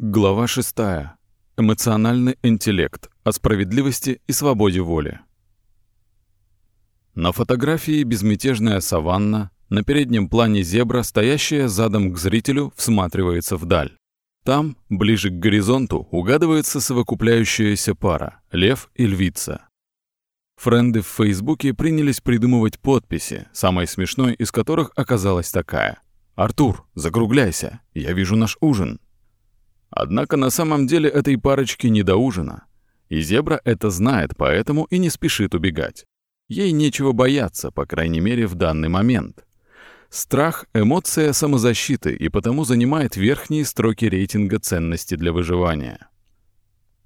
Глава 6. Эмоциональный интеллект о справедливости и свободе воли. На фотографии безмятежная саванна, на переднем плане зебра, стоящая задом к зрителю, всматривается вдаль. Там, ближе к горизонту, угадывается совокупляющаяся пара – лев и львица. Френды в Фейсбуке принялись придумывать подписи, самой смешной из которых оказалась такая. «Артур, закругляйся, я вижу наш ужин». Однако на самом деле этой парочке не до ужина. И зебра это знает, поэтому и не спешит убегать. Ей нечего бояться, по крайней мере, в данный момент. Страх — эмоция самозащиты и потому занимает верхние строки рейтинга ценности для выживания.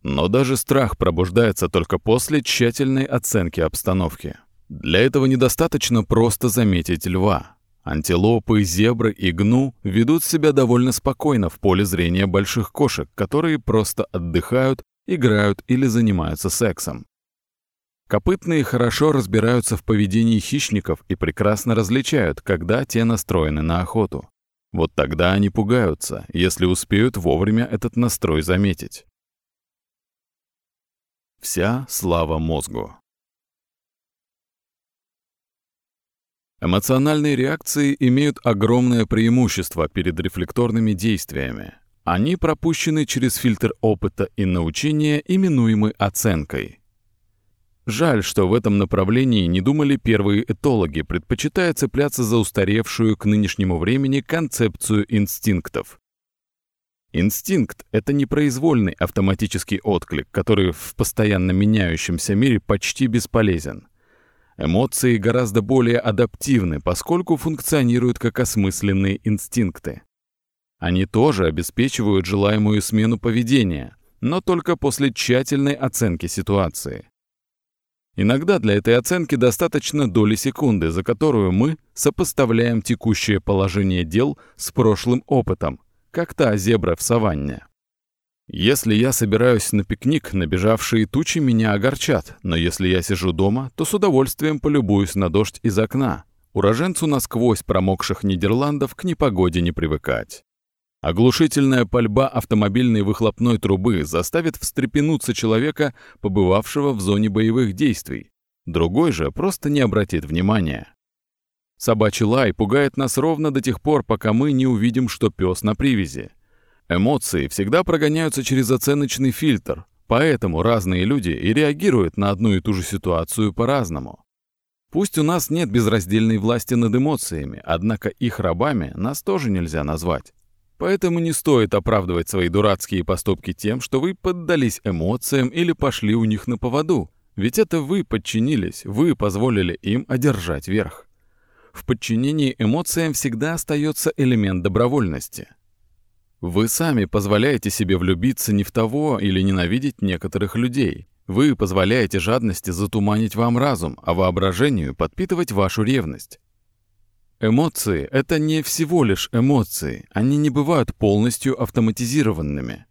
Но даже страх пробуждается только после тщательной оценки обстановки. Для этого недостаточно просто заметить льва. Антилопы, зебры и гну ведут себя довольно спокойно в поле зрения больших кошек, которые просто отдыхают, играют или занимаются сексом. Копытные хорошо разбираются в поведении хищников и прекрасно различают, когда те настроены на охоту. Вот тогда они пугаются, если успеют вовремя этот настрой заметить. Вся слава мозгу. Эмоциональные реакции имеют огромное преимущество перед рефлекторными действиями. Они пропущены через фильтр опыта и научения, именуемый оценкой. Жаль, что в этом направлении не думали первые этологи, предпочитая цепляться за устаревшую к нынешнему времени концепцию инстинктов. Инстинкт — это непроизвольный автоматический отклик, который в постоянно меняющемся мире почти бесполезен. Эмоции гораздо более адаптивны, поскольку функционируют как осмысленные инстинкты. Они тоже обеспечивают желаемую смену поведения, но только после тщательной оценки ситуации. Иногда для этой оценки достаточно доли секунды, за которую мы сопоставляем текущее положение дел с прошлым опытом, как та зебра в саванне. Если я собираюсь на пикник, набежавшие тучи меня огорчат, но если я сижу дома, то с удовольствием полюбуюсь на дождь из окна. Уроженцу насквозь промокших Нидерландов к непогоде не привыкать. Оглушительная пальба автомобильной выхлопной трубы заставит встрепенуться человека, побывавшего в зоне боевых действий. Другой же просто не обратит внимания. Собачий лай пугает нас ровно до тех пор, пока мы не увидим, что пес на привязи. Эмоции всегда прогоняются через оценочный фильтр, поэтому разные люди и реагируют на одну и ту же ситуацию по-разному. Пусть у нас нет безраздельной власти над эмоциями, однако их рабами нас тоже нельзя назвать. Поэтому не стоит оправдывать свои дурацкие поступки тем, что вы поддались эмоциям или пошли у них на поводу. Ведь это вы подчинились, вы позволили им одержать верх. В подчинении эмоциям всегда остается элемент добровольности – вы сами позволяете себе влюбиться не в того или ненавидеть некоторых людей. Вы позволяете жадности затуманить вам разум, а воображению подпитывать вашу ревность. Эмоции — это не всего лишь эмоции, они не бывают полностью автоматизированными.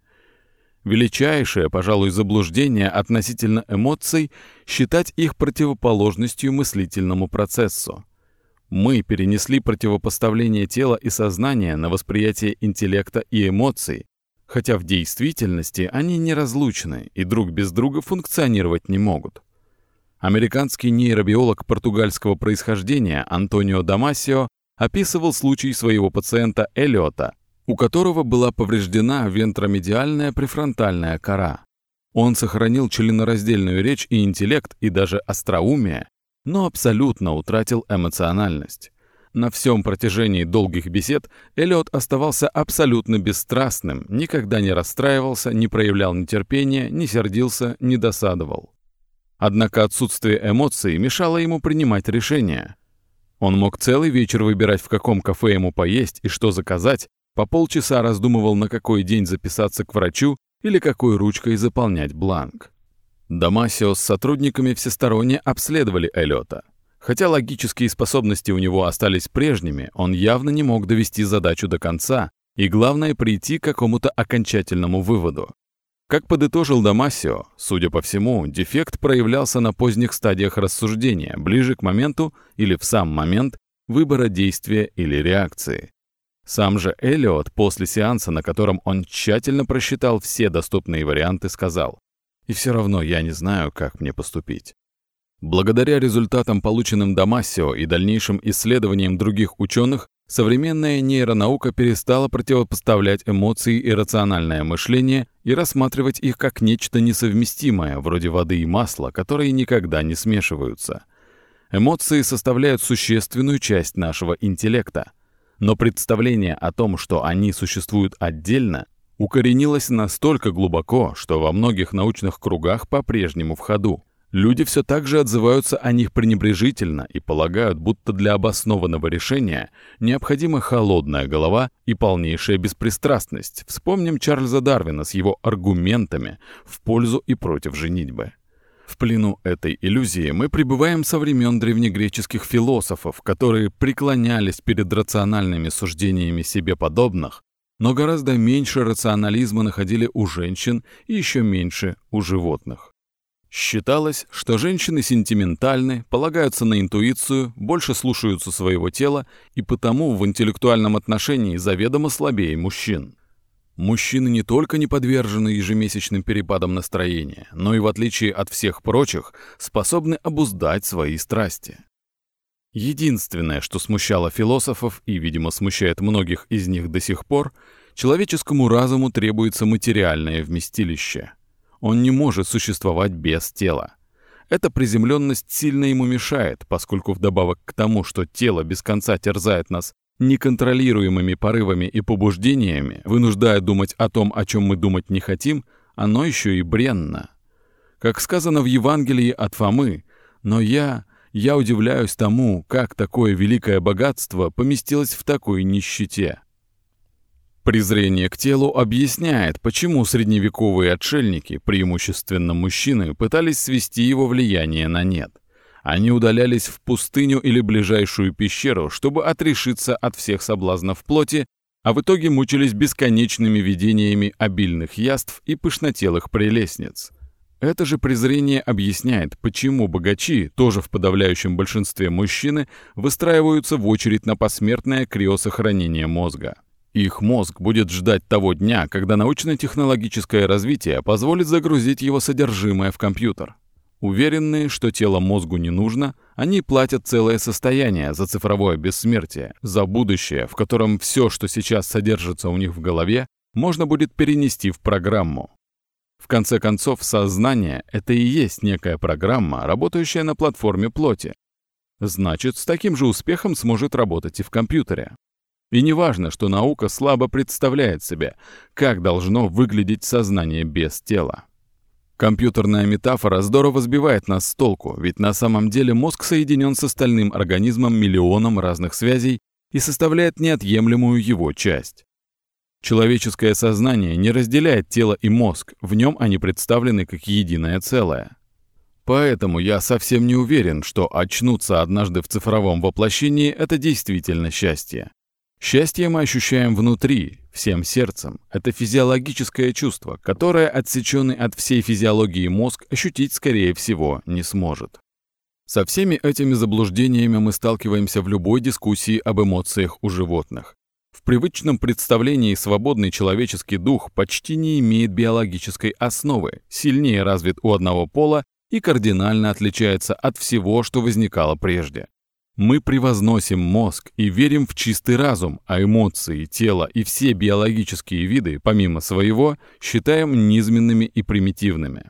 Величайшее, пожалуй, заблуждение относительно эмоций — считать их противоположностью мыслительному процессу. Мы перенесли противопоставление тела и сознания на восприятие интеллекта и эмоций, хотя в действительности они неразлучны и друг без друга функционировать не могут. Американский нейробиолог португальского происхождения Антонио Дамасио описывал случай своего пациента Эллиота, у которого была повреждена вентромедиальная префронтальная кора. Он сохранил членораздельную речь и интеллект, и даже остроумие, но абсолютно утратил эмоциональность. На всем протяжении долгих бесед Эллиот оставался абсолютно бесстрастным, никогда не расстраивался, не проявлял нетерпения, не сердился, не досадовал. Однако отсутствие эмоций мешало ему принимать решения. Он мог целый вечер выбирать, в каком кафе ему поесть и что заказать, по полчаса раздумывал, на какой день записаться к врачу или какой ручкой заполнять бланк. Дамасио с сотрудниками всесторонне обследовали Эллиота. Хотя логические способности у него остались прежними, он явно не мог довести задачу до конца и, главное, прийти к какому-то окончательному выводу. Как подытожил Дамасио, судя по всему, дефект проявлялся на поздних стадиях рассуждения, ближе к моменту или в сам момент выбора действия или реакции. Сам же Эллиот после сеанса, на котором он тщательно просчитал все доступные варианты, сказал, «И все равно я не знаю, как мне поступить». Благодаря результатам, полученным Дамасио и дальнейшим исследованиям других ученых, современная нейронаука перестала противопоставлять эмоции и рациональное мышление и рассматривать их как нечто несовместимое, вроде воды и масла, которые никогда не смешиваются. Эмоции составляют существенную часть нашего интеллекта. Но представление о том, что они существуют отдельно, укоренилось настолько глубоко, что во многих научных кругах по-прежнему в ходу. Люди все так же отзываются о них пренебрежительно и полагают, будто для обоснованного решения необходима холодная голова и полнейшая беспристрастность. Вспомним Чарльза Дарвина с его аргументами в пользу и против женитьбы. В плену этой иллюзии мы пребываем со времен древнегреческих философов, которые преклонялись перед рациональными суждениями себе подобных, но гораздо меньше рационализма находили у женщин и еще меньше у животных. Считалось, что женщины сентиментальны, полагаются на интуицию, больше слушаются своего тела и потому в интеллектуальном отношении заведомо слабее мужчин. Мужчины не только не подвержены ежемесячным перепадам настроения, но и в отличие от всех прочих, способны обуздать свои страсти. Единственное, что смущало философов и, видимо, смущает многих из них до сих пор, человеческому разуму требуется материальное вместилище – он не может существовать без тела. Эта приземленность сильно ему мешает, поскольку вдобавок к тому, что тело без конца терзает нас неконтролируемыми порывами и побуждениями, вынуждая думать о том, о чем мы думать не хотим, оно еще и бренно. Как сказано в Евангелии от Фомы, «Но я, я удивляюсь тому, как такое великое богатство поместилось в такой нищете». Презрение к телу объясняет, почему средневековые отшельники, преимущественно мужчины, пытались свести его влияние на нет. Они удалялись в пустыню или ближайшую пещеру, чтобы отрешиться от всех соблазнов плоти, а в итоге мучились бесконечными видениями обильных яств и пышнотелых прелестниц. Это же презрение объясняет, почему богачи, тоже в подавляющем большинстве мужчины, выстраиваются в очередь на посмертное криосохранение мозга. Их мозг будет ждать того дня, когда научно-технологическое развитие позволит загрузить его содержимое в компьютер. Уверенные, что тело мозгу не нужно, они платят целое состояние за цифровое бессмертие, за будущее, в котором все, что сейчас содержится у них в голове, можно будет перенести в программу. В конце концов, сознание — это и есть некая программа, работающая на платформе плоти. Значит, с таким же успехом сможет работать и в компьютере. И не важно, что наука слабо представляет себе, как должно выглядеть сознание без тела. Компьютерная метафора здорово сбивает нас с толку, ведь на самом деле мозг соединен с остальным организмом миллионом разных связей и составляет неотъемлемую его часть. Человеческое сознание не разделяет тело и мозг, в нем они представлены как единое целое. Поэтому я совсем не уверен, что очнуться однажды в цифровом воплощении – это действительно счастье. Счастье мы ощущаем внутри, всем сердцем. Это физиологическое чувство, которое отсеченный от всей физиологии мозг ощутить, скорее всего, не сможет. Со всеми этими заблуждениями мы сталкиваемся в любой дискуссии об эмоциях у животных. В привычном представлении свободный человеческий дух почти не имеет биологической основы, сильнее развит у одного пола и кардинально отличается от всего, что возникало прежде. Мы превозносим мозг и верим в чистый разум, а эмоции, тело и все биологические виды, помимо своего, считаем низменными и примитивными.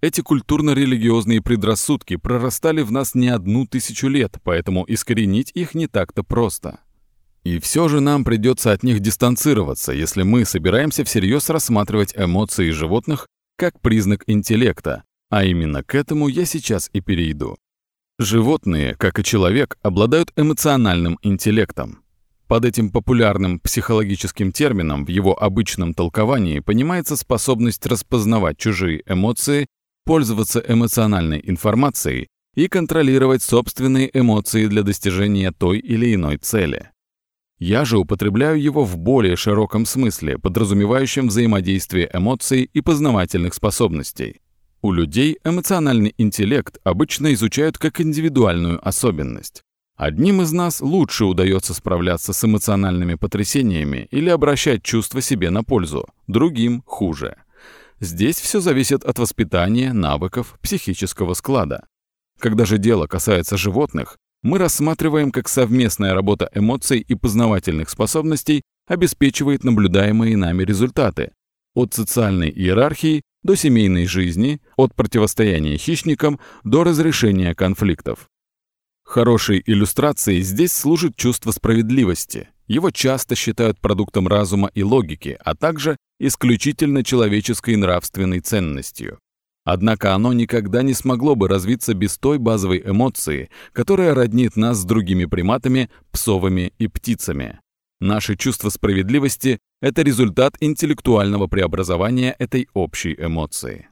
Эти культурно-религиозные предрассудки прорастали в нас не одну тысячу лет, поэтому искоренить их не так-то просто. И все же нам придется от них дистанцироваться, если мы собираемся всерьез рассматривать эмоции животных как признак интеллекта, а именно к этому я сейчас и перейду. Животные, как и человек, обладают эмоциональным интеллектом. Под этим популярным психологическим термином в его обычном толковании понимается способность распознавать чужие эмоции, пользоваться эмоциональной информацией и контролировать собственные эмоции для достижения той или иной цели. Я же употребляю его в более широком смысле, подразумевающем взаимодействие эмоций и познавательных способностей. У людей эмоциональный интеллект обычно изучают как индивидуальную особенность. Одним из нас лучше удается справляться с эмоциональными потрясениями или обращать чувства себе на пользу, другим – хуже. Здесь все зависит от воспитания, навыков, психического склада. Когда же дело касается животных, мы рассматриваем, как совместная работа эмоций и познавательных способностей обеспечивает наблюдаемые нами результаты. От социальной иерархии до семейной жизни, от противостояния хищникам до разрешения конфликтов. Хорошей иллюстрацией здесь служит чувство справедливости. Его часто считают продуктом разума и логики, а также исключительно человеческой нравственной ценностью. Однако оно никогда не смогло бы развиться без той базовой эмоции, которая роднит нас с другими приматами, псовыми и птицами. Наше чувство справедливости – это результат интеллектуального преобразования этой общей эмоции.